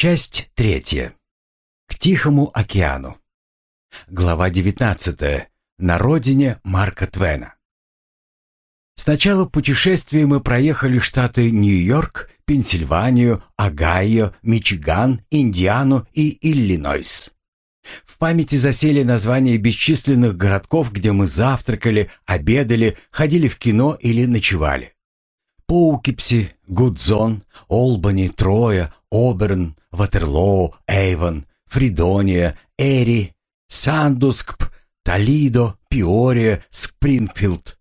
Часть третья. К Тихому океану. Глава 19. На родине Марка Твена. Сначала путешествия мы проехали штаты Нью-Йорк, Пенсильванию, Огайо, Мичиган, Индиану и Иллинойс. В памяти засели названия бесчисленных городков, где мы завтракали, обедали, ходили в кино или ночевали. Поукипси, Гудзон, Олбани, Троя, Оберн, Ватерлоо, Эйвон, Фридония, Эри, Сандускп, Толидо, Пиория, Спрингфилд.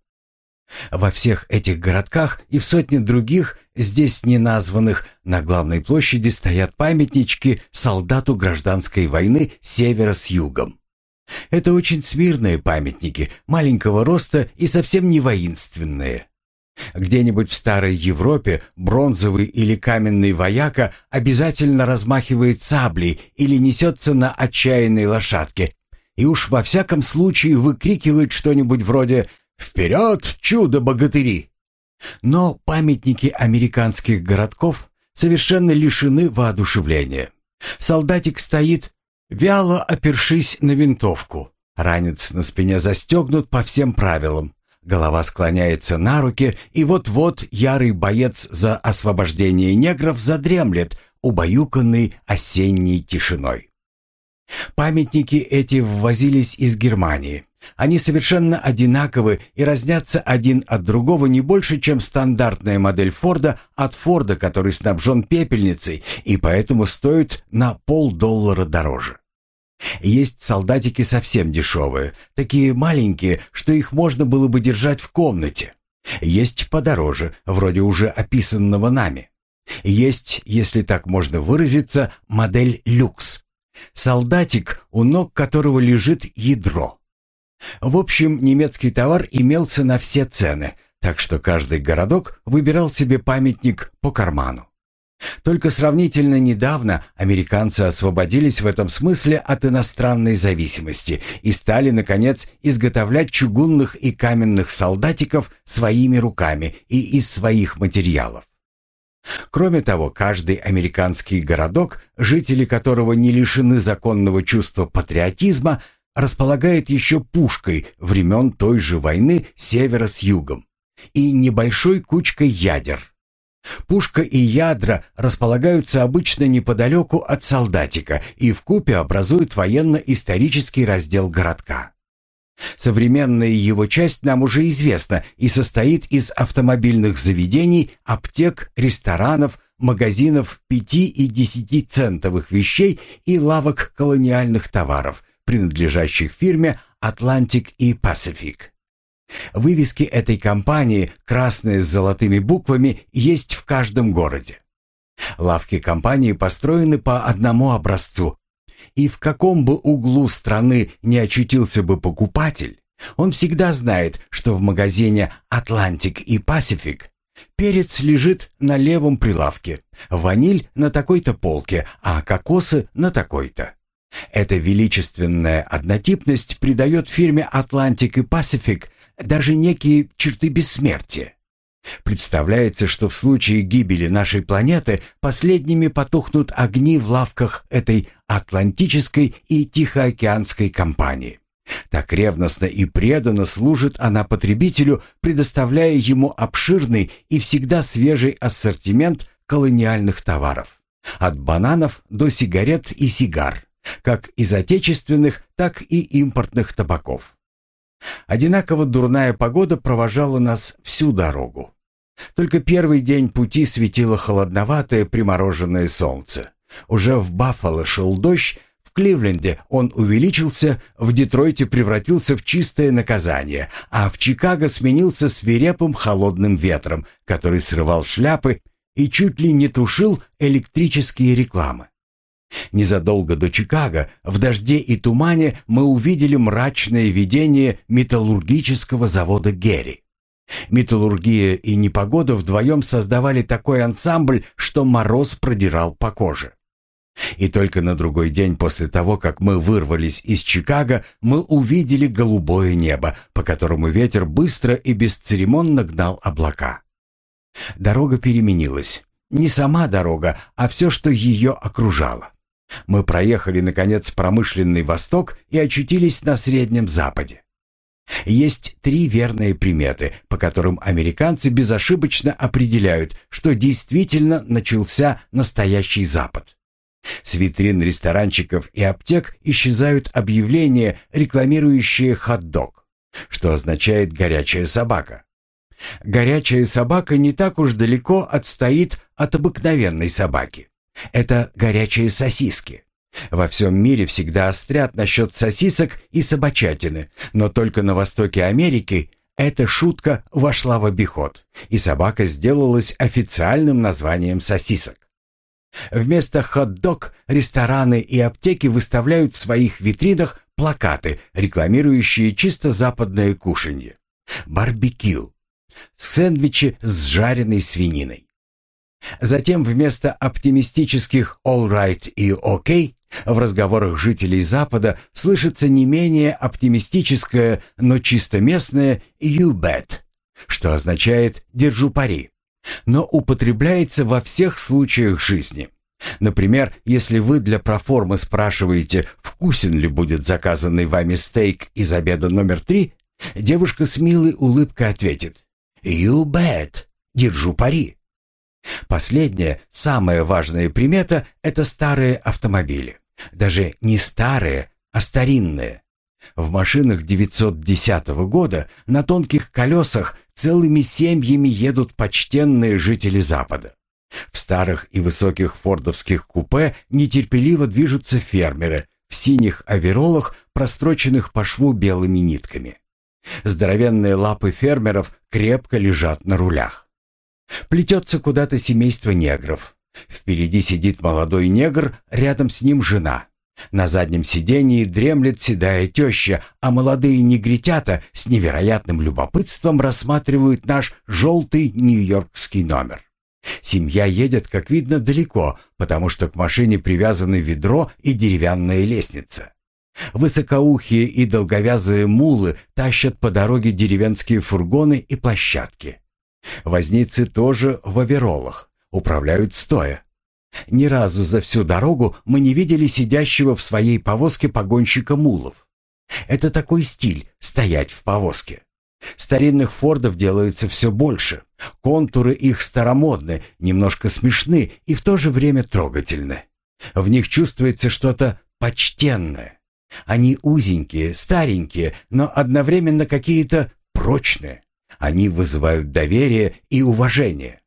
Во всех этих городках и в сотне других, здесь не названных, на главной площади стоят памятнички солдату гражданской войны севера с югом. Это очень смирные памятники, маленького роста и совсем не воинственные. Где-нибудь в старой Европе бронзовый или каменный вояка обязательно размахивает саблей или несется на отчаянной лошадке, и уж во всяком случае выкрикивает что-нибудь вроде «Вперед, чудо-богатыри!». Но памятники американских городков совершенно лишены воодушевления. Солдатик стоит, вяло опершись на винтовку. Ранец на спине застегнут по всем правилам. Голова склоняется на руки, и вот-вот ярый боец за освобождение негров задремлет, убаюканный осенней тишиной. Памятники эти ввозились из Германии. Они совершенно одинаковы и разнятся один от другого не больше, чем стандартная модель Форда от Форда, который снабжен пепельницей и поэтому стоит на полдоллара дороже. Есть солдатики совсем дешевые, такие маленькие, что их можно было бы держать в комнате. Есть подороже, вроде уже описанного нами. Есть, если так можно выразиться, модель люкс. Солдатик, у ног которого лежит ядро. В общем, немецкий товар имелся на все цены, так что каждый городок выбирал себе памятник по карману. Только сравнительно недавно американцы освободились в этом смысле от иностранной зависимости и стали, наконец, изготовлять чугунных и каменных солдатиков своими руками и из своих материалов. Кроме того, каждый американский городок, жители которого не лишены законного чувства патриотизма, располагает еще пушкой времен той же войны севера с югом и небольшой кучкой ядер – Пушка и ядра располагаются обычно неподалеку от солдатика и в купе образуют военно-исторический раздел городка. Современная его часть нам уже известна и состоит из автомобильных заведений, аптек, ресторанов, магазинов пяти и десяти центовых вещей и лавок колониальных товаров, принадлежащих фирме «Атлантик» и «Пасифик». Вывески этой компании, красные с золотыми буквами, есть в каждом городе. Лавки компании построены по одному образцу, и в каком бы углу страны не очутился бы покупатель, он всегда знает, что в магазине «Атлантик» и «Пасифик» перец лежит на левом прилавке, ваниль на такой-то полке, а кокосы на такой-то. Эта величественная однотипность придает фирме «Атлантик» и «Пасифик» даже некие черты бессмертия. Представляется, что в случае гибели нашей планеты последними потухнут огни в лавках этой Атлантической и Тихоокеанской компании. Так ревностно и преданно служит она потребителю, предоставляя ему обширный и всегда свежий ассортимент колониальных товаров. От бананов до сигарет и сигар, как из отечественных, так и импортных табаков. Одинаково дурная погода провожала нас всю дорогу. Только первый день пути светило холодноватое примороженное солнце. Уже в Баффало шел дождь, в Кливленде он увеличился, в Детройте превратился в чистое наказание, а в Чикаго сменился свирепым холодным ветром, который срывал шляпы и чуть ли не тушил электрические рекламы. Незадолго до Чикаго, в дожде и тумане, мы увидели мрачное видение металлургического завода Герри. Металлургия и непогода вдвоем создавали такой ансамбль, что мороз продирал по коже. И только на другой день после того, как мы вырвались из Чикаго, мы увидели голубое небо, по которому ветер быстро и бесцеремонно гнал облака. Дорога переменилась. не сама дорога, а все, что ее окружало. Мы проехали, наконец, промышленный восток и очутились на Среднем Западе. Есть три верные приметы, по которым американцы безошибочно определяют, что действительно начался настоящий Запад. С витрин ресторанчиков и аптек исчезают объявления, рекламирующие хот-дог, что означает «горячая собака». Горячая собака не так уж далеко отстоит от обыкновенной собаки. Это горячие сосиски. Во всем мире всегда острят насчет сосисок и собачатины, но только на востоке Америки эта шутка вошла в обиход, и собака сделалась официальным названием сосисок. Вместо хот-дог рестораны и аптеки выставляют в своих витринах плакаты, рекламирующие чисто западное кушанье. Барбекю. Сэндвичи с жареной свининой. Затем вместо оптимистических «all right» и «ok» в разговорах жителей Запада слышится не менее оптимистическое, но чисто местное «you bet», что означает «держу пари», но употребляется во всех случаях жизни. Например, если вы для проформы спрашиваете, вкусен ли будет заказанный вами стейк из обеда номер три, девушка с милой улыбкой ответит «You bet, держу пари». Последняя, самая важная примета – это старые автомобили. Даже не старые, а старинные. В машинах 910 года на тонких колесах целыми семьями едут почтенные жители Запада. В старых и высоких фордовских купе нетерпеливо движутся фермеры в синих оверолах, простроченных по шву белыми нитками. Здоровенные лапы фермеров крепко лежат на рулях. Плетется куда-то семейство негров. Впереди сидит молодой негр, рядом с ним жена. На заднем сидении дремлет седая теща, а молодые негритята с невероятным любопытством рассматривают наш желтый нью-йоркский номер. Семья едет, как видно, далеко, потому что к машине привязаны ведро и деревянная лестница. Высокоухие и долговязые мулы тащат по дороге деревенские фургоны и площадки. Возницы тоже в оверолах, управляют стоя. Ни разу за всю дорогу мы не видели сидящего в своей повозке погонщика мулов. Это такой стиль — стоять в повозке. Старинных фордов делается все больше. Контуры их старомодны, немножко смешны и в то же время трогательны. В них чувствуется что-то почтенное. Они узенькие, старенькие, но одновременно какие-то прочные. Они вызывают доверие и уважение.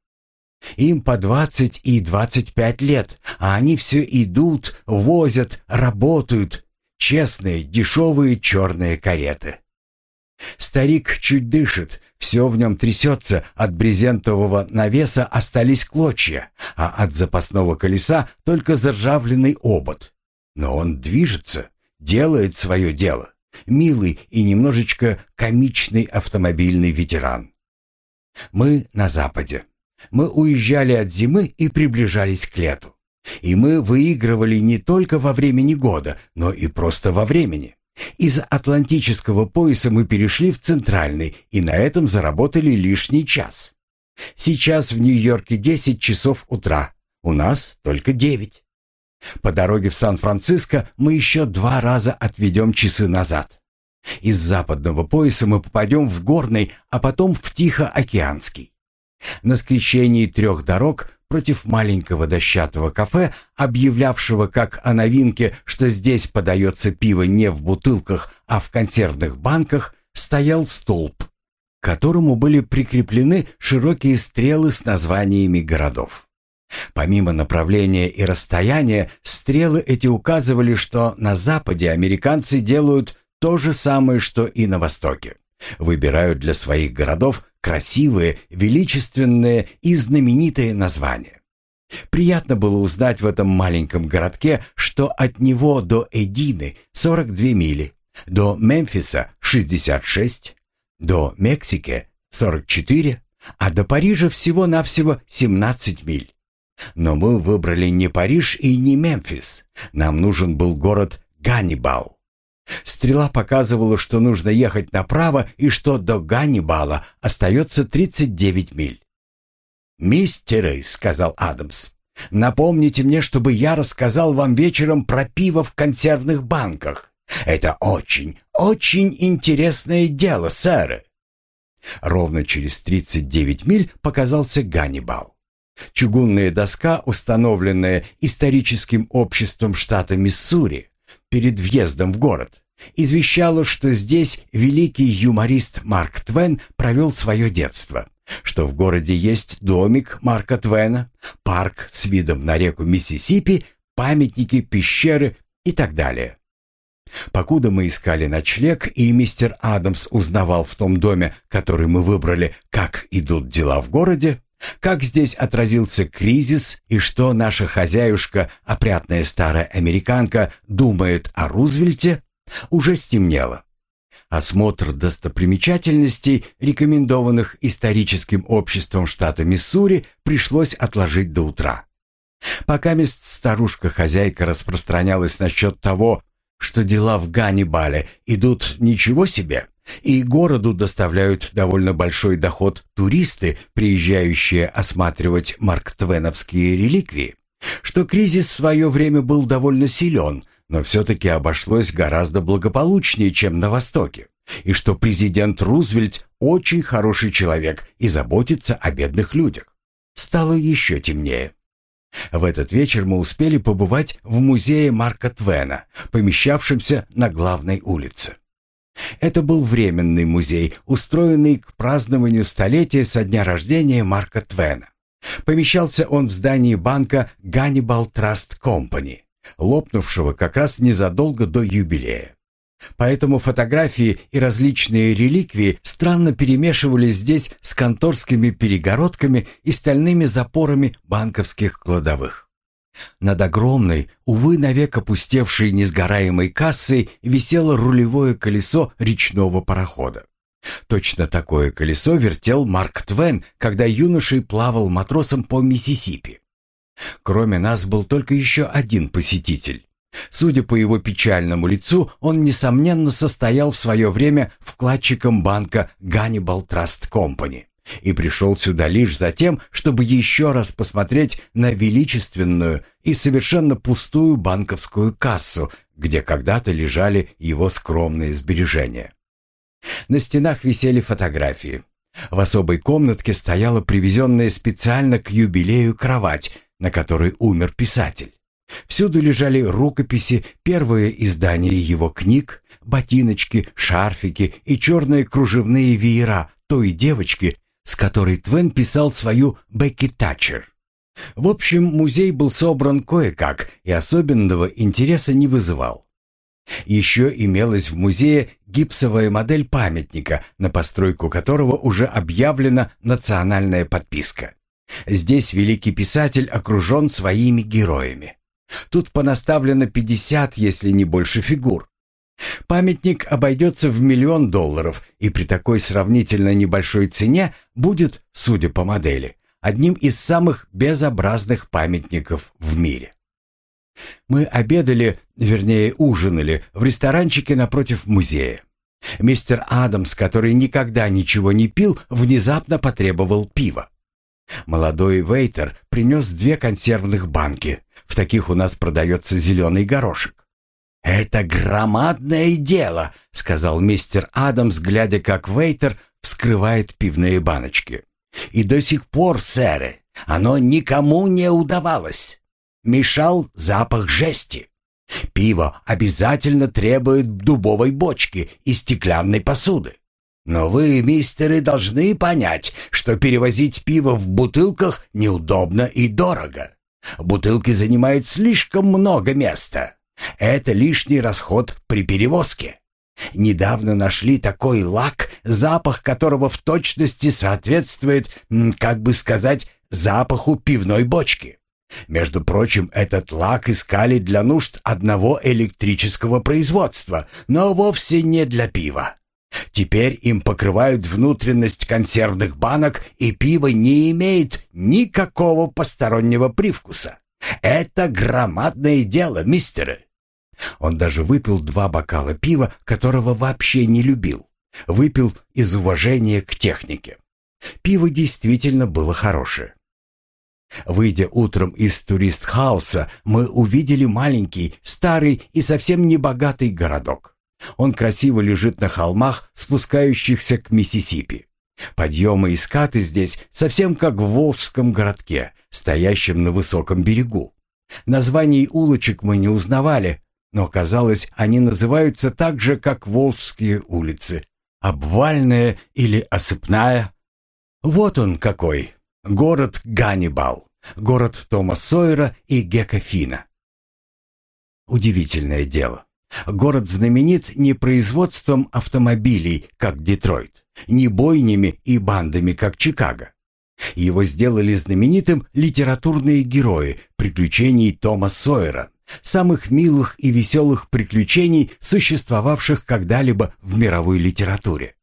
Им по 20 и 25 лет, а они все идут, возят, работают. Честные, дешевые черные кареты. Старик чуть дышит, все в нем трясется, от брезентового навеса остались клочья, а от запасного колеса только заржавленный обод. Но он движется, делает свое дело милый и немножечко комичный автомобильный ветеран. Мы на западе. Мы уезжали от зимы и приближались к лету. И мы выигрывали не только во времени года, но и просто во времени. Из Атлантического пояса мы перешли в Центральный и на этом заработали лишний час. Сейчас в Нью-Йорке 10 часов утра, у нас только 9. По дороге в Сан-Франциско мы еще два раза отведем часы назад. Из западного пояса мы попадем в горный, а потом в Тихоокеанский. На скрещении трех дорог против маленького дощатого кафе, объявлявшего как о новинке, что здесь подается пиво не в бутылках, а в консервных банках, стоял столб, к которому были прикреплены широкие стрелы с названиями городов. Помимо направления и расстояния, стрелы эти указывали, что на Западе американцы делают то же самое, что и на Востоке. Выбирают для своих городов красивые, величественные и знаменитые названия. Приятно было узнать в этом маленьком городке, что от него до Эдины 42 мили, до Мемфиса 66, до Мексики 44, а до Парижа всего-навсего 17 миль. Но мы выбрали не Париж и не Мемфис. Нам нужен был город Ганнибал. Стрела показывала, что нужно ехать направо и что до Ганнибала остается 39 миль. «Мистеры», — сказал Адамс, — «напомните мне, чтобы я рассказал вам вечером про пиво в консервных банках. Это очень, очень интересное дело, сэры». Ровно через 39 миль показался Ганнибал. Чугунная доска, установленная историческим обществом штата Миссури перед въездом в город, извещала, что здесь великий юморист Марк Твен провел свое детство, что в городе есть домик Марка Твена, парк с видом на реку Миссисипи, памятники, пещеры и так далее. Покуда мы искали ночлег, и мистер Адамс узнавал в том доме, который мы выбрали, как идут дела в городе, как здесь отразился кризис и что наша хозяюшка, опрятная старая американка, думает о Рузвельте, уже стемнело. Осмотр достопримечательностей, рекомендованных историческим обществом штата Миссури, пришлось отложить до утра. Пока мест старушка-хозяйка распространялась насчет того, что дела в Ганнибале идут ничего себе, и городу доставляют довольно большой доход туристы, приезжающие осматривать марктвеновские реликвии, что кризис в свое время был довольно силен, но все-таки обошлось гораздо благополучнее, чем на Востоке, и что президент Рузвельт очень хороший человек и заботится о бедных людях. Стало еще темнее. В этот вечер мы успели побывать в музее Марка Твена, помещавшемся на главной улице. Это был временный музей, устроенный к празднованию столетия со дня рождения Марка Твена. Помещался он в здании банка Ганнибал Траст Компани, лопнувшего как раз незадолго до юбилея. Поэтому фотографии и различные реликвии странно перемешивались здесь с конторскими перегородками и стальными запорами банковских кладовых. Над огромной, увы, навек опустевшей несгораемой кассой висело рулевое колесо речного парохода. Точно такое колесо вертел Марк Твен, когда юношей плавал матросом по Миссисипи. Кроме нас был только еще один посетитель. Судя по его печальному лицу, он, несомненно, состоял в свое время вкладчиком банка Ганнибал Траст Компани и пришел сюда лишь за тем, чтобы еще раз посмотреть на величественную и совершенно пустую банковскую кассу, где когда-то лежали его скромные сбережения. На стенах висели фотографии. В особой комнатке стояла привезенная специально к юбилею кровать, на которой умер писатель. Всюду лежали рукописи, первые издания его книг, ботиночки, шарфики и черные кружевные веера той девочки, с которой Твен писал свою «Бекки Татчер». В общем, музей был собран кое-как и особенного интереса не вызывал. Еще имелась в музее гипсовая модель памятника, на постройку которого уже объявлена национальная подписка. Здесь великий писатель окружен своими героями. Тут понаставлено 50, если не больше фигур. Памятник обойдется в миллион долларов и при такой сравнительно небольшой цене будет, судя по модели, одним из самых безобразных памятников в мире. Мы обедали, вернее ужинали, в ресторанчике напротив музея. Мистер Адамс, который никогда ничего не пил, внезапно потребовал пива. Молодой вейтер принес две консервных банки. В таких у нас продается зеленый горошек. «Это громадное дело», — сказал мистер Адамс, глядя, как вейтер вскрывает пивные баночки. «И до сих пор, сэры, оно никому не удавалось. Мешал запах жести. Пиво обязательно требует дубовой бочки и стеклянной посуды. Но вы, мистеры, должны понять, что перевозить пиво в бутылках неудобно и дорого. Бутылки занимают слишком много места. Это лишний расход при перевозке. Недавно нашли такой лак, запах которого в точности соответствует, как бы сказать, запаху пивной бочки. Между прочим, этот лак искали для нужд одного электрического производства, но вовсе не для пива. Теперь им покрывают внутренность консервных банок, и пиво не имеет никакого постороннего привкуса. Это громадное дело, мистеры. Он даже выпил два бокала пива, которого вообще не любил. Выпил из уважения к технике. Пиво действительно было хорошее. Выйдя утром из турист-хауса, мы увидели маленький, старый и совсем небогатый городок. Он красиво лежит на холмах, спускающихся к Миссисипи. Подъемы и скаты здесь совсем как в Волжском городке, стоящем на высоком берегу. Названий улочек мы не узнавали, но, казалось, они называются так же, как Волжские улицы. Обвальная или осыпная. Вот он какой. Город Ганнибал. Город Тома Сойера и Гека Фина. Удивительное дело. Город знаменит не производством автомобилей, как Детройт, не бойнями и бандами, как Чикаго. Его сделали знаменитым литературные герои приключений Тома Сойера, самых милых и веселых приключений, существовавших когда-либо в мировой литературе.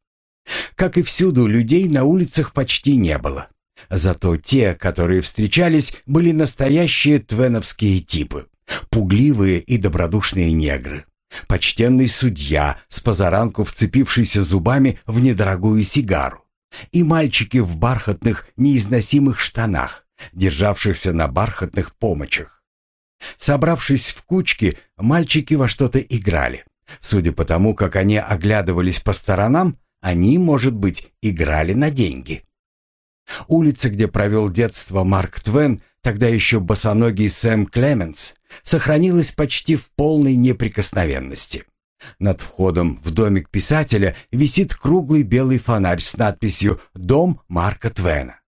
Как и всюду, людей на улицах почти не было. Зато те, которые встречались, были настоящие твеновские типы. Пугливые и добродушные негры. Почтенный судья, с позаранку вцепившийся зубами в недорогую сигару и мальчики в бархатных неизносимых штанах, державшихся на бархатных помочах. Собравшись в кучки, мальчики во что-то играли. Судя по тому, как они оглядывались по сторонам, они, может быть, играли на деньги. Улица, где провел детство Марк Твен, тогда еще босоногий Сэм Клеменс, сохранилась почти в полной неприкосновенности. Над входом в домик писателя висит круглый белый фонарь с надписью «Дом Марка Твена».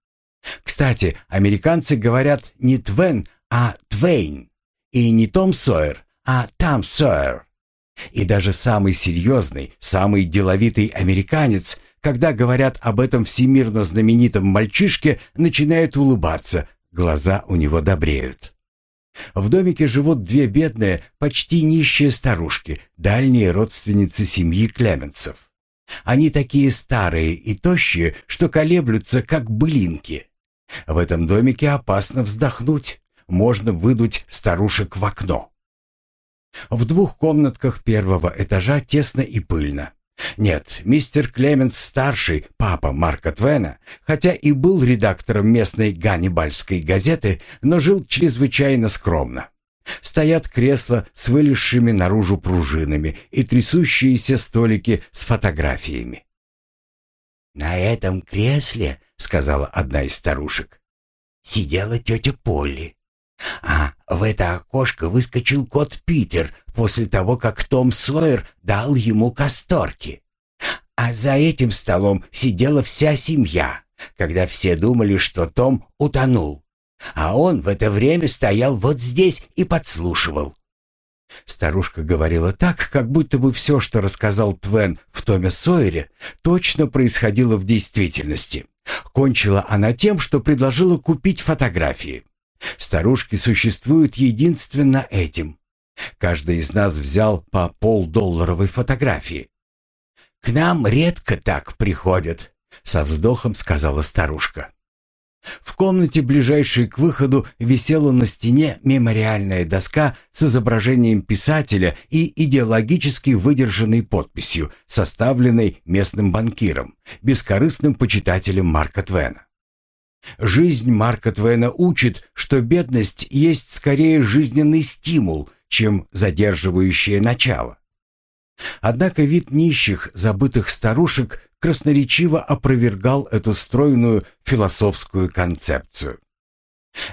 Кстати, американцы говорят не Твен, а Твейн. И не Том Сойер, а Там Сойер. И даже самый серьезный, самый деловитый американец, когда говорят об этом всемирно знаменитом мальчишке, начинает улыбаться, глаза у него добреют. В домике живут две бедные, почти нищие старушки, дальние родственницы семьи Клеменцев. Они такие старые и тощие, что колеблются, как былинки. В этом домике опасно вздохнуть, можно выдуть старушек в окно. В двух комнатках первого этажа тесно и пыльно. Нет, мистер Клеменс старший, папа Марка Твена, хотя и был редактором местной ганнибальской газеты, но жил чрезвычайно скромно. Стоят кресла с вылезшими наружу пружинами и трясущиеся столики с фотографиями. «На этом кресле, — сказала одна из старушек, — сидела тетя Полли. А в это окошко выскочил кот Питер после того, как Том Сойер дал ему касторки. А за этим столом сидела вся семья, когда все думали, что Том утонул. А он в это время стоял вот здесь и подслушивал. Старушка говорила так, как будто бы все, что рассказал Твен в Томе Сойере, точно происходило в действительности. Кончила она тем, что предложила купить фотографии. Старушки существуют единственно этим. Каждый из нас взял по полдолларовой фотографии. «К нам редко так приходят», — со вздохом сказала старушка. В комнате, ближайшей к выходу, висела на стене мемориальная доска с изображением писателя и идеологически выдержанной подписью, составленной местным банкиром, бескорыстным почитателем Марка Твена. Жизнь Марка Твена учит, что бедность есть скорее жизненный стимул, чем задерживающее начало. Однако вид нищих, забытых старушек красноречиво опровергал эту стройную философскую концепцию.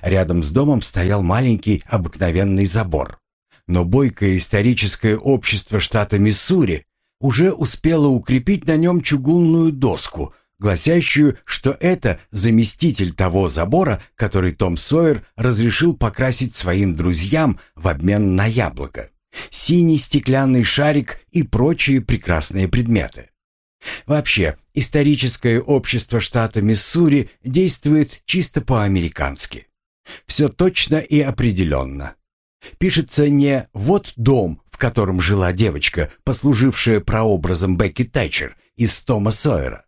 Рядом с домом стоял маленький обыкновенный забор. Но бойкое историческое общество штата Миссури уже успело укрепить на нем чугунную доску – гласящую, что это заместитель того забора, который Том Сойер разрешил покрасить своим друзьям в обмен на яблоко, синий стеклянный шарик и прочие прекрасные предметы. Вообще, историческое общество штата Миссури действует чисто по-американски. Все точно и определенно. Пишется не «вот дом», в котором жила девочка, послужившая прообразом Бекки Тэтчер из Тома Сойера,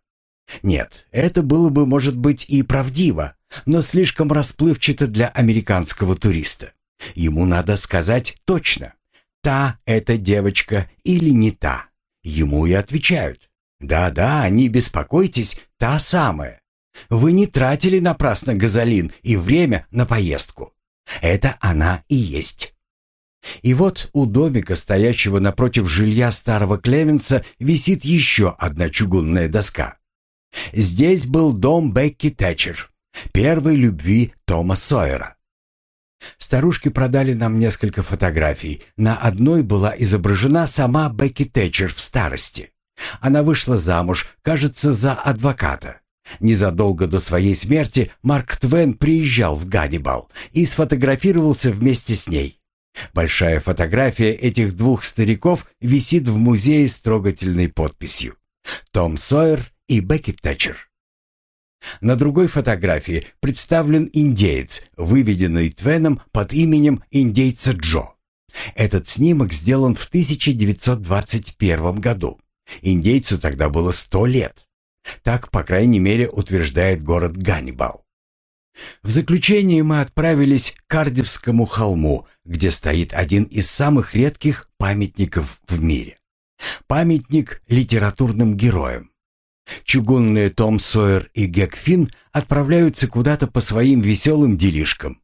нет, это было бы, может быть, и правдиво, но слишком расплывчато для американского туриста. Ему надо сказать точно, та эта девочка или не та. Ему и отвечают. Да-да, не беспокойтесь, та самая. Вы не тратили напрасно газолин и время на поездку. Это она и есть. И вот у домика, стоящего напротив жилья старого Клевенса, висит еще одна чугунная доска. Здесь был дом Бекки Тэтчер, первой любви Тома Сойера. Старушки продали нам несколько фотографий. На одной была изображена сама Бекки Тэтчер в старости. Она вышла замуж, кажется, за адвоката. Незадолго до своей смерти Марк Твен приезжал в Ганнибал и сфотографировался вместе с ней. Большая фотография этих двух стариков висит в музее с трогательной подписью. Том Сойер и Бекки Тэтчер. На другой фотографии представлен индеец, выведенный Твеном под именем индейца Джо. Этот снимок сделан в 1921 году. Индейцу тогда было 100 лет. Так, по крайней мере, утверждает город Ганнибал. В заключение мы отправились к Кардивскому холму, где стоит один из самых редких памятников в мире. Памятник литературным героям. Чугунные Том Сойер и Гек Финн отправляются куда-то по своим веселым делишкам.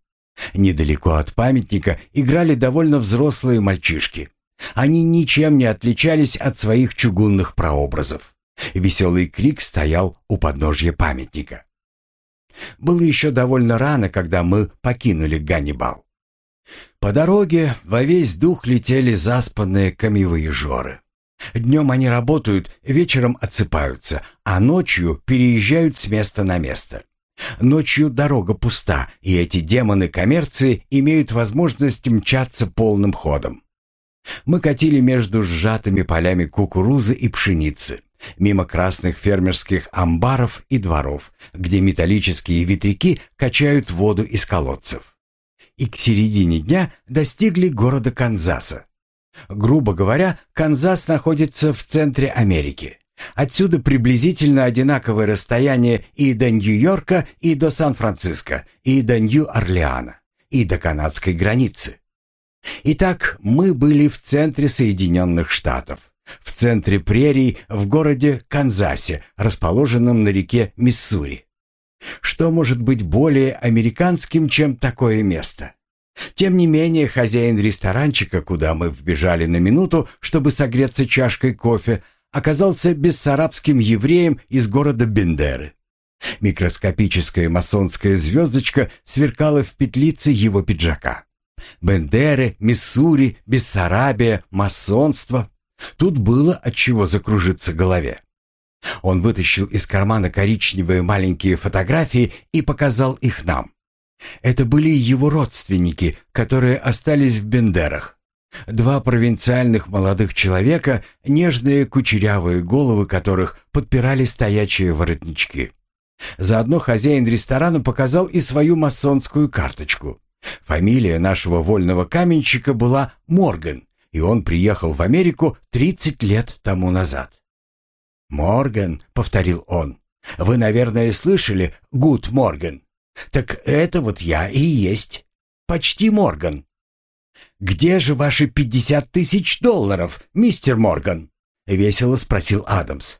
Недалеко от памятника играли довольно взрослые мальчишки. Они ничем не отличались от своих чугунных прообразов. Веселый крик стоял у подножья памятника. Было еще довольно рано, когда мы покинули Ганнибал. По дороге во весь дух летели заспанные камевые жоры. Днем они работают, вечером отсыпаются, а ночью переезжают с места на место. Ночью дорога пуста, и эти демоны коммерции имеют возможность мчаться полным ходом. Мы катили между сжатыми полями кукурузы и пшеницы мимо красных фермерских амбаров и дворов, где металлические ветряки качают воду из колодцев. И к середине дня достигли города Канзаса. Грубо говоря, Канзас находится в центре Америки. Отсюда приблизительно одинаковое расстояние и до Нью-Йорка, и до Сан-Франциско, и до Нью-Орлеана, и до канадской границы. Итак, мы были в центре Соединенных Штатов в центре прерий в городе Канзасе, расположенном на реке Миссури. Что может быть более американским, чем такое место? Тем не менее, хозяин ресторанчика, куда мы вбежали на минуту, чтобы согреться чашкой кофе, оказался бессарабским евреем из города Бендеры. Микроскопическая масонская звездочка сверкала в петлице его пиджака. Бендеры, Миссури, Бессарабия, масонство Тут было от чего закружиться голове. Он вытащил из кармана коричневые маленькие фотографии и показал их нам. Это были его родственники, которые остались в Бендерах. Два провинциальных молодых человека, нежные кучерявые головы которых подпирали стоячие воротнички. Заодно хозяин ресторана показал и свою масонскую карточку. Фамилия нашего вольного каменщика была Морган, и он приехал в Америку 30 лет тому назад. «Морган», — повторил он, — «вы, наверное, слышали Гуд Морган? Так это вот я и есть. Почти Морган». «Где же ваши пятьдесят тысяч долларов, мистер Морган?» — весело спросил Адамс.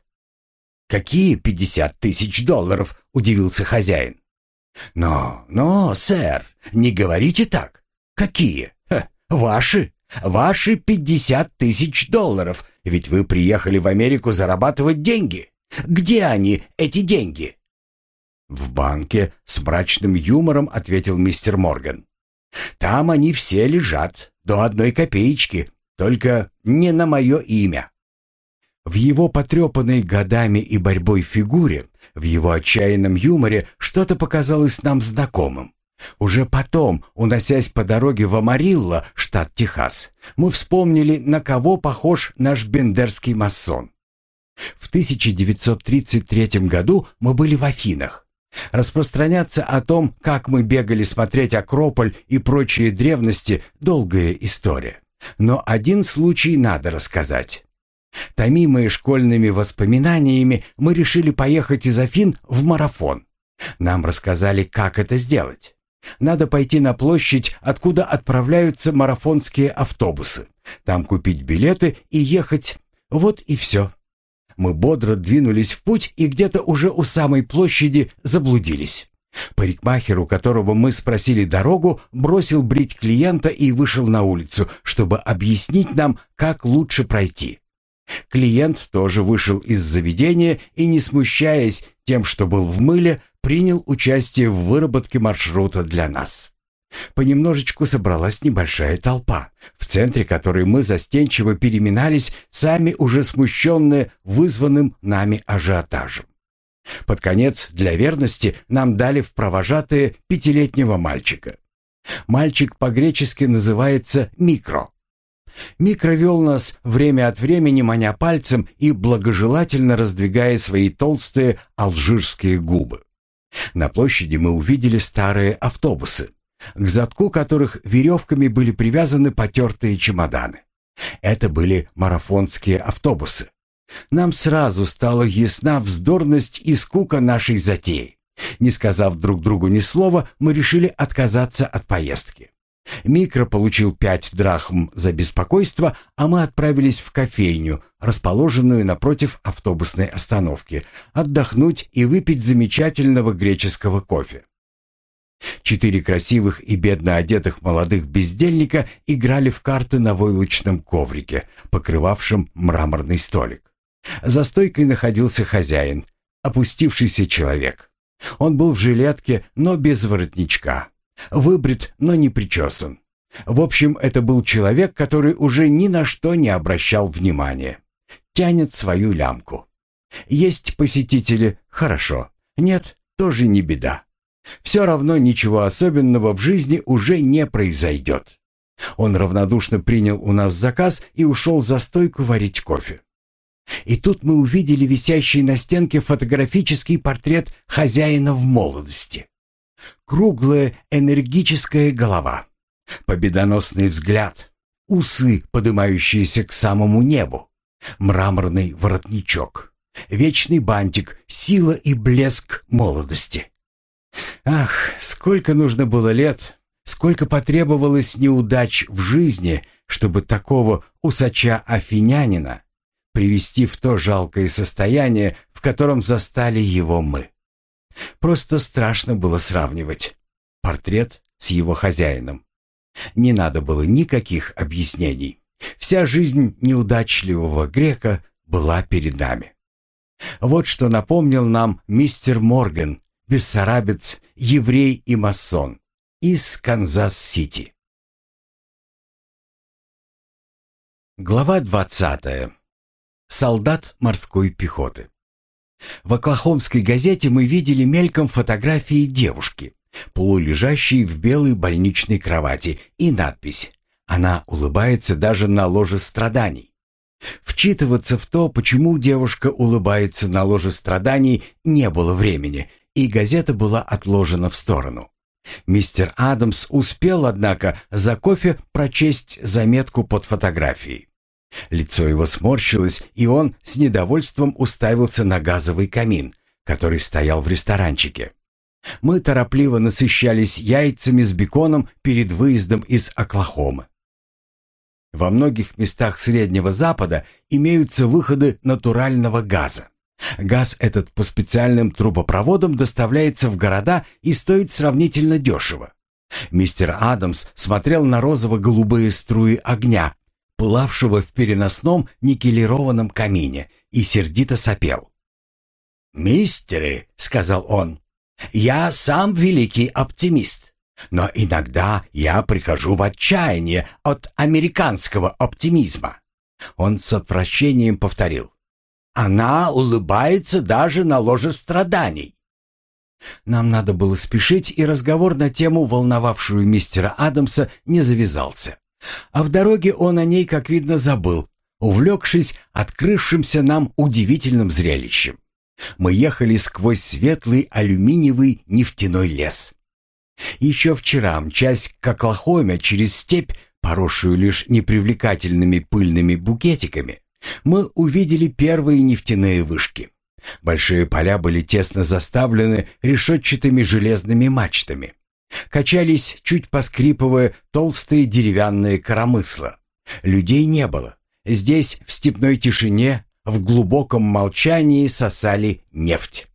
«Какие пятьдесят тысяч долларов?» — удивился хозяин. «Но, но, сэр, не говорите так. Какие? Ха, ваши?» Ваши пятьдесят тысяч долларов, ведь вы приехали в Америку зарабатывать деньги. Где они, эти деньги?» «В банке», — с мрачным юмором ответил мистер Морган. «Там они все лежат, до одной копеечки, только не на мое имя». В его потрепанной годами и борьбой фигуре, в его отчаянном юморе что-то показалось нам знакомым. Уже потом, уносясь по дороге в Амарилло, штат Техас, мы вспомнили, на кого похож наш бендерский масон. В 1933 году мы были в Афинах. Распространяться о том, как мы бегали смотреть Акрополь и прочие древности – долгая история. Но один случай надо рассказать. Томимые школьными воспоминаниями, мы решили поехать из Афин в марафон. Нам рассказали, как это сделать. Надо пойти на площадь, откуда отправляются марафонские автобусы. Там купить билеты и ехать. Вот и все. Мы бодро двинулись в путь и где-то уже у самой площади заблудились. Парикмахер, у которого мы спросили дорогу, бросил брить клиента и вышел на улицу, чтобы объяснить нам, как лучше пройти. Клиент тоже вышел из заведения и, не смущаясь тем, что был в мыле, принял участие в выработке маршрута для нас. Понемножечку собралась небольшая толпа, в центре которой мы застенчиво переминались, сами уже смущенные вызванным нами ажиотажем. Под конец, для верности, нам дали в провожатые пятилетнего мальчика. Мальчик по-гречески называется «микро». Микро вел нас время от времени, маня пальцем и благожелательно раздвигая свои толстые алжирские губы. На площади мы увидели старые автобусы, к задку которых веревками были привязаны потертые чемоданы. Это были марафонские автобусы. Нам сразу стала ясна вздорность и скука нашей затеи. Не сказав друг другу ни слова, мы решили отказаться от поездки. Микро получил пять драхм за беспокойство, а мы отправились в кофейню, расположенную напротив автобусной остановки, отдохнуть и выпить замечательного греческого кофе. Четыре красивых и бедно одетых молодых бездельника играли в карты на войлочном коврике, покрывавшем мраморный столик. За стойкой находился хозяин, опустившийся человек. Он был в жилетке, но без воротничка. Выбрит, но не причесан. В общем, это был человек, который уже ни на что не обращал внимания. Тянет свою лямку. Есть посетители – хорошо. Нет – тоже не беда. Все равно ничего особенного в жизни уже не произойдет. Он равнодушно принял у нас заказ и ушел за стойку варить кофе. И тут мы увидели висящий на стенке фотографический портрет хозяина в молодости. Круглая энергическая голова, победоносный взгляд, усы, поднимающиеся к самому небу, мраморный воротничок, вечный бантик, сила и блеск молодости. Ах, сколько нужно было лет, сколько потребовалось неудач в жизни, чтобы такого усача-афинянина привести в то жалкое состояние, в котором застали его мы. Просто страшно было сравнивать портрет с его хозяином. Не надо было никаких объяснений. Вся жизнь неудачливого грека была перед нами. Вот что напомнил нам мистер Морган, бессарабец, еврей и масон из Канзас-Сити. Глава двадцатая. Солдат морской пехоты. В Оклахомской газете мы видели мельком фотографии девушки, полулежащей в белой больничной кровати, и надпись «Она улыбается даже на ложе страданий». Вчитываться в то, почему девушка улыбается на ложе страданий, не было времени, и газета была отложена в сторону. Мистер Адамс успел, однако, за кофе прочесть заметку под фотографией. Лицо его сморщилось, и он с недовольством уставился на газовый камин, который стоял в ресторанчике. Мы торопливо насыщались яйцами с беконом перед выездом из Оклахомы. Во многих местах Среднего Запада имеются выходы натурального газа. Газ этот по специальным трубопроводам доставляется в города и стоит сравнительно дешево. Мистер Адамс смотрел на розово-голубые струи огня, пылавшего в переносном никелированном камине, и сердито сопел. «Мистеры», — сказал он, — «я сам великий оптимист, но иногда я прихожу в отчаяние от американского оптимизма». Он с отвращением повторил. «Она улыбается даже на ложе страданий». Нам надо было спешить, и разговор на тему, волновавшую мистера Адамса, не завязался. А в дороге он о ней, как видно, забыл, увлекшись открывшимся нам удивительным зрелищем. Мы ехали сквозь светлый алюминиевый нефтяной лес. Еще вчера, мчась к Оклахоме через степь, поросшую лишь непривлекательными пыльными букетиками, мы увидели первые нефтяные вышки. Большие поля были тесно заставлены решетчатыми железными мачтами. Качались, чуть поскрипывая, толстые деревянные коромысла. Людей не было. Здесь, в степной тишине, в глубоком молчании сосали нефть.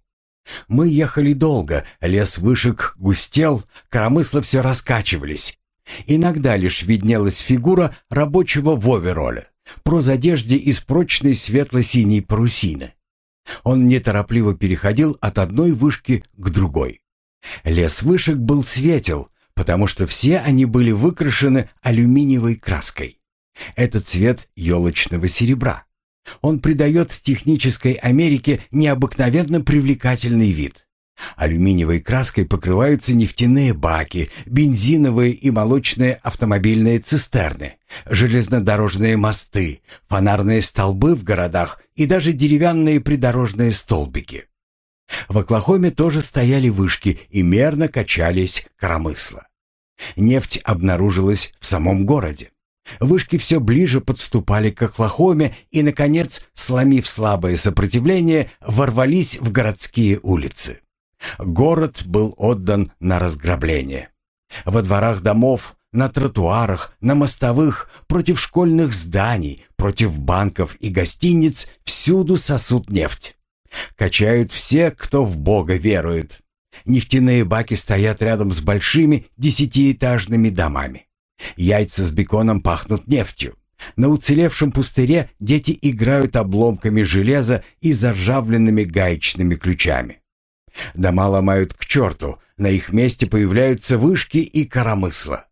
Мы ехали долго, лес вышек густел, коромысла все раскачивались. Иногда лишь виднелась фигура рабочего в овероле, прозодежде из прочной светло-синей парусины. Он неторопливо переходил от одной вышки к другой. Лес вышек был светел, потому что все они были выкрашены алюминиевой краской. Это цвет елочного серебра. Он придает технической Америке необыкновенно привлекательный вид. Алюминиевой краской покрываются нефтяные баки, бензиновые и молочные автомобильные цистерны, железнодорожные мосты, фонарные столбы в городах и даже деревянные придорожные столбики. В Оклахоме тоже стояли вышки и мерно качались коромысла. Нефть обнаружилась в самом городе. Вышки все ближе подступали к Оклахоме и, наконец, сломив слабое сопротивление, ворвались в городские улицы. Город был отдан на разграбление. Во дворах домов, на тротуарах, на мостовых, против школьных зданий, против банков и гостиниц всюду сосут нефть. Качают все, кто в Бога верует. Нефтяные баки стоят рядом с большими десятиэтажными домами. Яйца с беконом пахнут нефтью. На уцелевшем пустыре дети играют обломками железа и заржавленными гаечными ключами. Дома ломают к черту, на их месте появляются вышки и коромысла.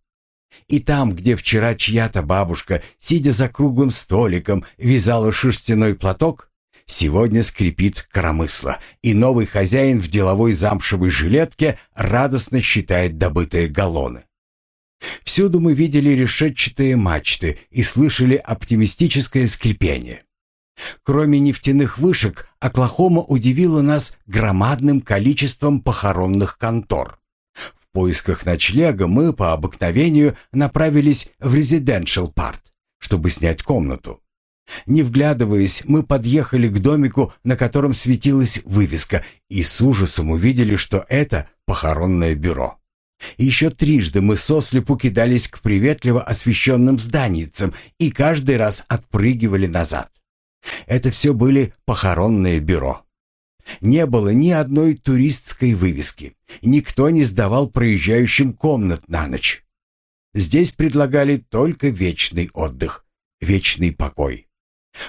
И там, где вчера чья-то бабушка, сидя за круглым столиком, вязала шерстяной платок, сегодня скрипит коромысло, и новый хозяин в деловой замшевой жилетке радостно считает добытые галлоны. Всюду мы видели решетчатые мачты и слышали оптимистическое скрипение. Кроме нефтяных вышек, Оклахома удивила нас громадным количеством похоронных контор. В поисках ночлега мы по обыкновению направились в резиденшал парт, чтобы снять комнату. Не вглядываясь, мы подъехали к домику, на котором светилась вывеска, и с ужасом увидели, что это похоронное бюро. Еще трижды мы сослепу кидались к приветливо освещенным зданицам и каждый раз отпрыгивали назад. Это все были похоронные бюро. Не было ни одной туристской вывески. Никто не сдавал проезжающим комнат на ночь. Здесь предлагали только вечный отдых, вечный покой.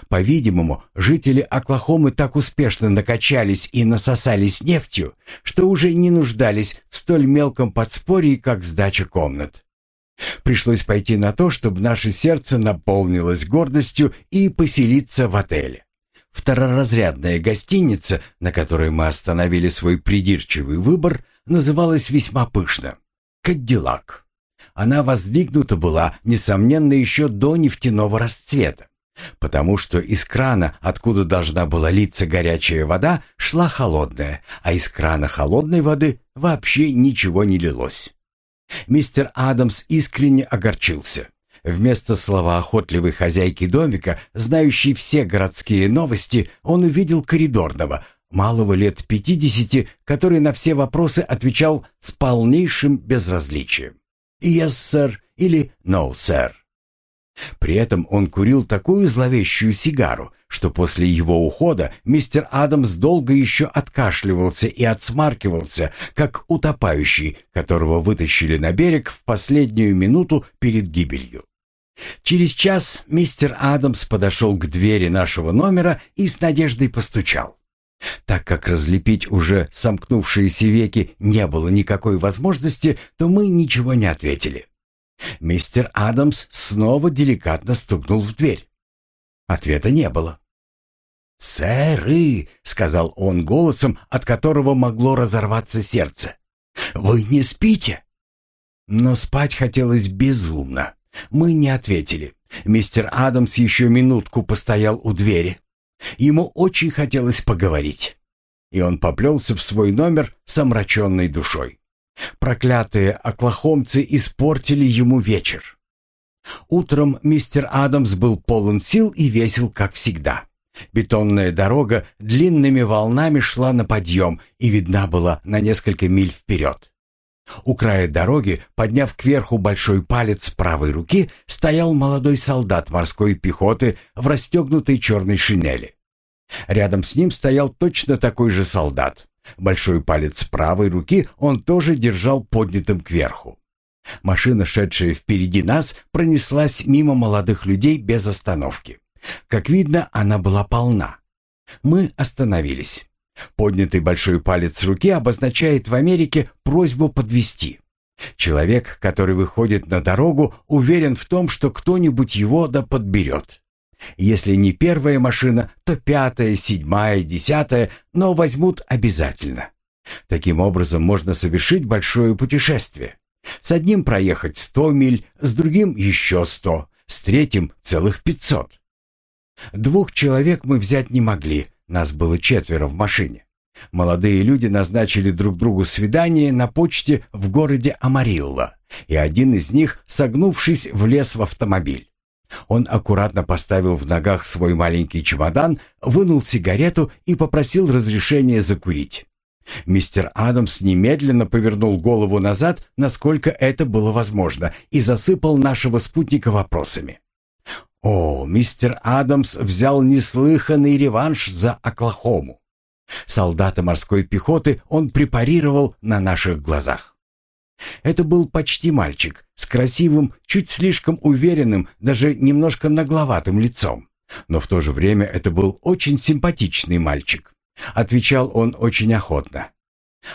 По-видимому, жители Оклахомы так успешно накачались и насосались нефтью, что уже не нуждались в столь мелком подспорье, как сдача комнат. Пришлось пойти на то, чтобы наше сердце наполнилось гордостью и поселиться в отеле. Второразрядная гостиница, на которой мы остановили свой придирчивый выбор, называлась весьма пышно — «Кадиллак». Она воздвигнута была, несомненно, еще до нефтяного расцвета потому что из крана, откуда должна была литься горячая вода, шла холодная, а из крана холодной воды вообще ничего не лилось. Мистер Адамс искренне огорчился. Вместо слова охотливой хозяйки домика, знающей все городские новости, он увидел коридорного, малого лет пятидесяти, который на все вопросы отвечал с полнейшим безразличием. «Yes, sir» или «No, sir». При этом он курил такую зловещую сигару, что после его ухода мистер Адамс долго еще откашливался и отсмаркивался, как утопающий, которого вытащили на берег в последнюю минуту перед гибелью. Через час мистер Адамс подошел к двери нашего номера и с надеждой постучал. Так как разлепить уже сомкнувшиеся веки не было никакой возможности, то мы ничего не ответили. Мистер Адамс снова деликатно стукнул в дверь. Ответа не было. «Сэры», — сказал он голосом, от которого могло разорваться сердце, — «вы не спите?» Но спать хотелось безумно. Мы не ответили. Мистер Адамс еще минутку постоял у двери. Ему очень хотелось поговорить. И он поплелся в свой номер с омраченной душой. Проклятые оклахомцы испортили ему вечер. Утром мистер Адамс был полон сил и весел, как всегда. Бетонная дорога длинными волнами шла на подъем и видна была на несколько миль вперед. У края дороги, подняв кверху большой палец правой руки, стоял молодой солдат морской пехоты в расстегнутой черной шинели. Рядом с ним стоял точно такой же солдат. Большой палец правой руки он тоже держал поднятым кверху. Машина, шедшая впереди нас, пронеслась мимо молодых людей без остановки. Как видно, она была полна. Мы остановились. Поднятый большой палец руки обозначает в Америке просьбу подвести. Человек, который выходит на дорогу, уверен в том, что кто-нибудь его да подберет. Если не первая машина, то пятая, седьмая, десятая, но возьмут обязательно. Таким образом можно совершить большое путешествие. С одним проехать сто миль, с другим еще сто, с третьим целых пятьсот. Двух человек мы взять не могли, нас было четверо в машине. Молодые люди назначили друг другу свидание на почте в городе Амарилла, и один из них, согнувшись, влез в автомобиль. Он аккуратно поставил в ногах свой маленький чемодан, вынул сигарету и попросил разрешения закурить. Мистер Адамс немедленно повернул голову назад, насколько это было возможно, и засыпал нашего спутника вопросами. О, мистер Адамс взял неслыханный реванш за Оклахому. Солдата морской пехоты он препарировал на наших глазах. Это был почти мальчик с красивым, чуть слишком уверенным, даже немножко нагловатым лицом. Но в то же время это был очень симпатичный мальчик. Отвечал он очень охотно.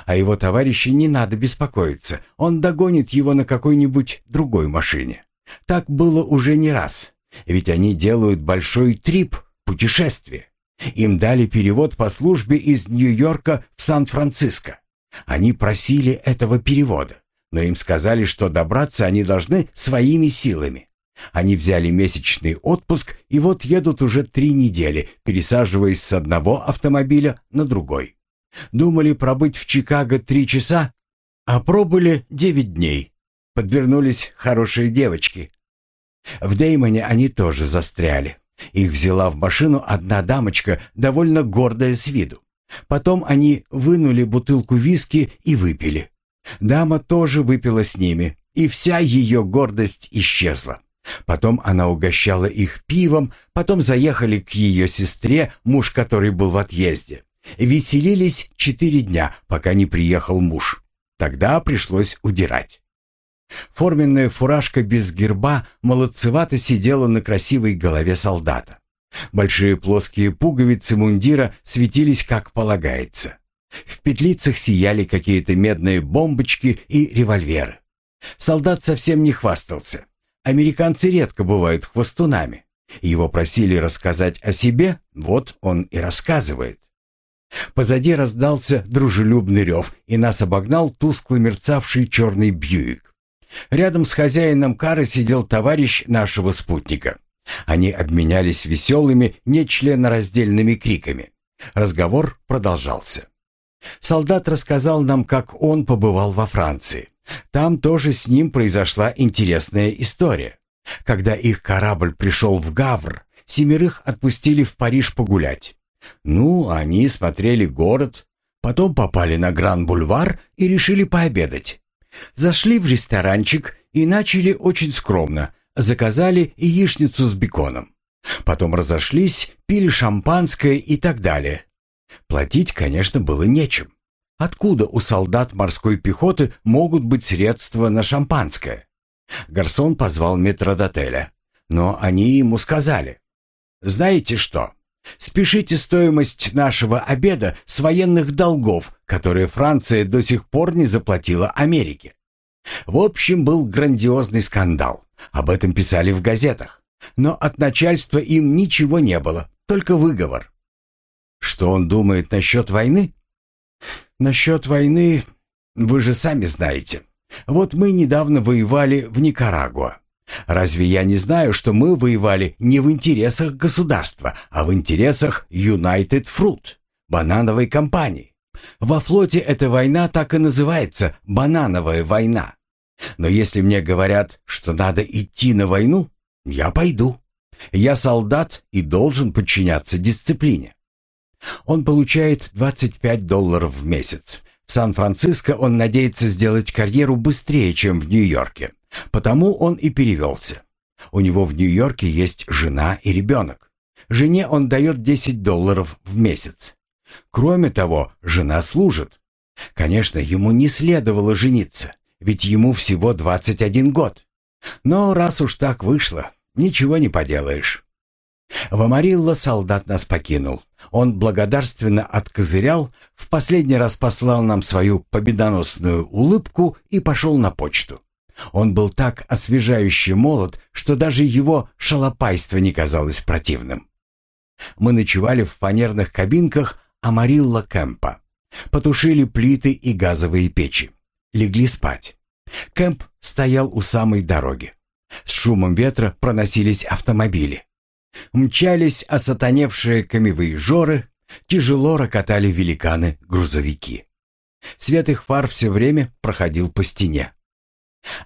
А его товарищи не надо беспокоиться, он догонит его на какой-нибудь другой машине. Так было уже не раз, ведь они делают большой трип, путешествие. Им дали перевод по службе из Нью-Йорка в Сан-Франциско. Они просили этого перевода, но им сказали, что добраться они должны своими силами. Они взяли месячный отпуск и вот едут уже три недели, пересаживаясь с одного автомобиля на другой. Думали пробыть в Чикаго три часа, а пробыли девять дней. Подвернулись хорошие девочки. В Деймоне они тоже застряли. Их взяла в машину одна дамочка, довольно гордая с виду. Потом они вынули бутылку виски и выпили. Дама тоже выпила с ними, и вся ее гордость исчезла. Потом она угощала их пивом, потом заехали к ее сестре, муж которой был в отъезде. Веселились четыре дня, пока не приехал муж. Тогда пришлось удирать. Форменная фуражка без герба молодцевато сидела на красивой голове солдата. Большие плоские пуговицы мундира светились как полагается. В петлицах сияли какие-то медные бомбочки и револьверы. Солдат совсем не хвастался. Американцы редко бывают хвостунами. Его просили рассказать о себе, вот он и рассказывает. Позади раздался дружелюбный рев, и нас обогнал тускло мерцавший черный Бьюик. Рядом с хозяином кары сидел товарищ нашего спутника. Они обменялись веселыми, нечленораздельными криками. Разговор продолжался. Солдат рассказал нам, как он побывал во Франции. Там тоже с ним произошла интересная история. Когда их корабль пришел в Гавр, семерых отпустили в Париж погулять. Ну, они смотрели город, потом попали на Гран-Бульвар и решили пообедать. Зашли в ресторанчик и начали очень скромно. Заказали яичницу с беконом. Потом разошлись, пили шампанское и так далее. Платить, конечно, было нечем. Откуда у солдат морской пехоты могут быть средства на шампанское? Гарсон позвал метродотеля, но они ему сказали. «Знаете что? Спешите стоимость нашего обеда с военных долгов, которые Франция до сих пор не заплатила Америке. В общем, был грандиозный скандал. Об этом писали в газетах. Но от начальства им ничего не было, только выговор. Что он думает насчет войны? Насчет войны вы же сами знаете. Вот мы недавно воевали в Никарагуа. Разве я не знаю, что мы воевали не в интересах государства, а в интересах United Fruit, банановой компании? Во флоте эта война так и называется «банановая война». Но если мне говорят, что надо идти на войну, я пойду. Я солдат и должен подчиняться дисциплине. Он получает 25 долларов в месяц. В Сан-Франциско он надеется сделать карьеру быстрее, чем в Нью-Йорке. Потому он и перевелся. У него в Нью-Йорке есть жена и ребенок. Жене он дает 10 долларов в месяц. Кроме того, жена служит. Конечно, ему не следовало жениться, ведь ему всего 21 год. Но раз уж так вышло, ничего не поделаешь. В Амарилло солдат нас покинул. Он благодарственно откозырял, в последний раз послал нам свою победоносную улыбку и пошел на почту. Он был так освежающе молод, что даже его шалопайство не казалось противным. Мы ночевали в фанерных кабинках Амарилла Кэмпа. Потушили плиты и газовые печи. Легли спать. Кэмп стоял у самой дороги. С шумом ветра проносились автомобили. Мчались осатаневшие камевые жоры, тяжело рокотали великаны-грузовики. Свет их фар все время проходил по стене.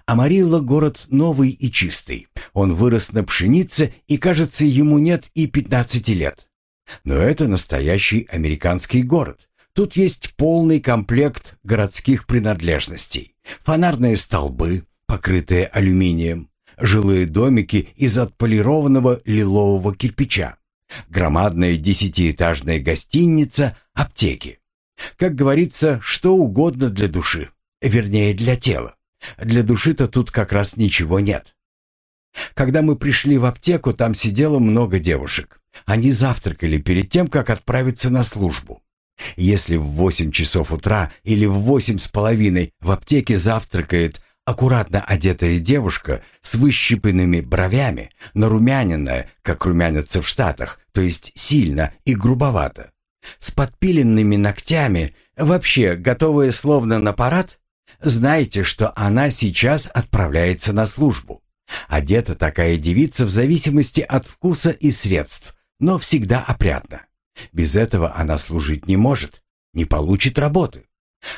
Амарилла — город новый и чистый. Он вырос на пшенице, и, кажется, ему нет и пятнадцати лет. Но это настоящий американский город. Тут есть полный комплект городских принадлежностей. Фонарные столбы, покрытые алюминием, жилые домики из отполированного лилового кирпича, громадная десятиэтажная гостиница, аптеки. Как говорится, что угодно для души, вернее для тела. Для души-то тут как раз ничего нет. Когда мы пришли в аптеку, там сидело много девушек. Они завтракали перед тем, как отправиться на службу. Если в восемь часов утра или в восемь с половиной в аптеке завтракает аккуратно одетая девушка с выщипанными бровями, нарумяненная, как румянятся в Штатах, то есть сильно и грубовато, с подпиленными ногтями, вообще готовая словно на парад, знайте, что она сейчас отправляется на службу. Одета такая девица в зависимости от вкуса и средств, но всегда опрятно. Без этого она служить не может, не получит работы.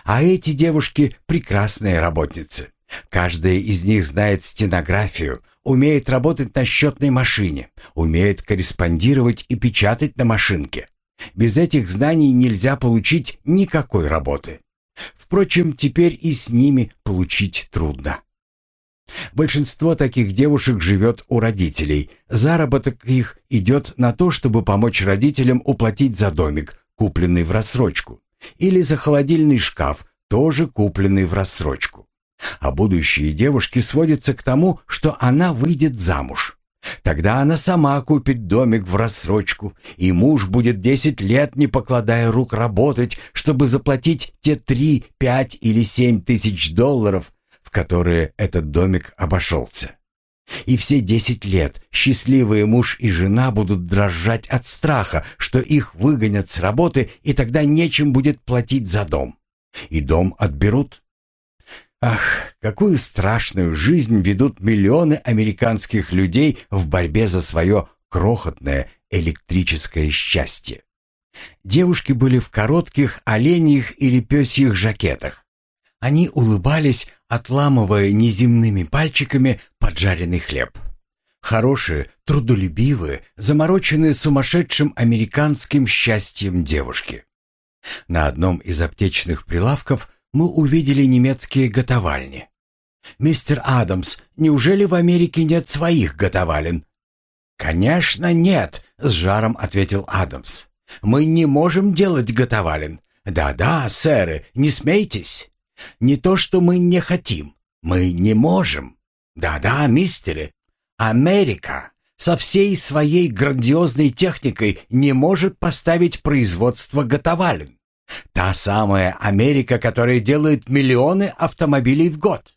А эти девушки прекрасные работницы. Каждая из них знает стенографию, умеет работать на счетной машине, умеет корреспондировать и печатать на машинке. Без этих знаний нельзя получить никакой работы. Впрочем, теперь и с ними получить трудно. Большинство таких девушек живет у родителей. Заработок их идет на то, чтобы помочь родителям уплатить за домик, купленный в рассрочку, или за холодильный шкаф, тоже купленный в рассрочку. А будущие девушки сводятся к тому, что она выйдет замуж. Тогда она сама купит домик в рассрочку, и муж будет десять лет, не покладая рук, работать, чтобы заплатить те три, пять или семь тысяч долларов, в которые этот домик обошелся. И все десять лет счастливые муж и жена будут дрожать от страха, что их выгонят с работы, и тогда нечем будет платить за дом. И дом отберут. Ах, какую страшную жизнь ведут миллионы американских людей в борьбе за свое крохотное электрическое счастье. Девушки были в коротких оленьих или пёсьих жакетах. Они улыбались, отламывая неземными пальчиками поджаренный хлеб. Хорошие, трудолюбивые, замороченные сумасшедшим американским счастьем девушки. На одном из аптечных прилавков мы увидели немецкие готовальни. «Мистер Адамс, неужели в Америке нет своих готовален?» «Конечно нет», — с жаром ответил Адамс. «Мы не можем делать готовален. Да-да, сэры, не смейтесь. Не то, что мы не хотим. Мы не можем. Да-да, мистеры. Америка со всей своей грандиозной техникой не может поставить производство готовален. Та самая Америка, которая делает миллионы автомобилей в год.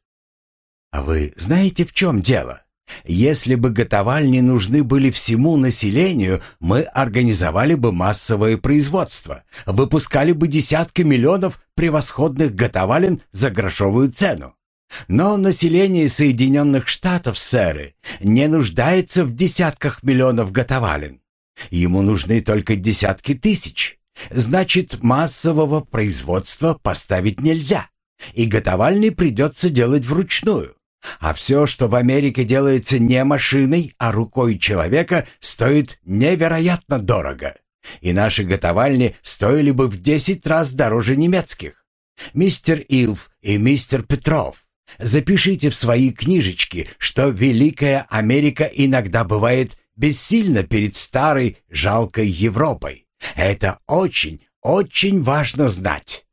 А вы знаете, в чем дело? Если бы готовальни нужны были всему населению, мы организовали бы массовое производство, выпускали бы десятки миллионов превосходных готовален за грошовую цену. Но население Соединенных Штатов, сэры, не нуждается в десятках миллионов готовален. Ему нужны только десятки тысяч. Значит, массового производства поставить нельзя, и готовальни придется делать вручную. А все, что в Америке делается не машиной, а рукой человека, стоит невероятно дорого. И наши готовальни стоили бы в десять раз дороже немецких. Мистер Илф и мистер Петров, запишите в свои книжечки, что Великая Америка иногда бывает бессильна перед старой жалкой Европой. Это очень, очень важно знать.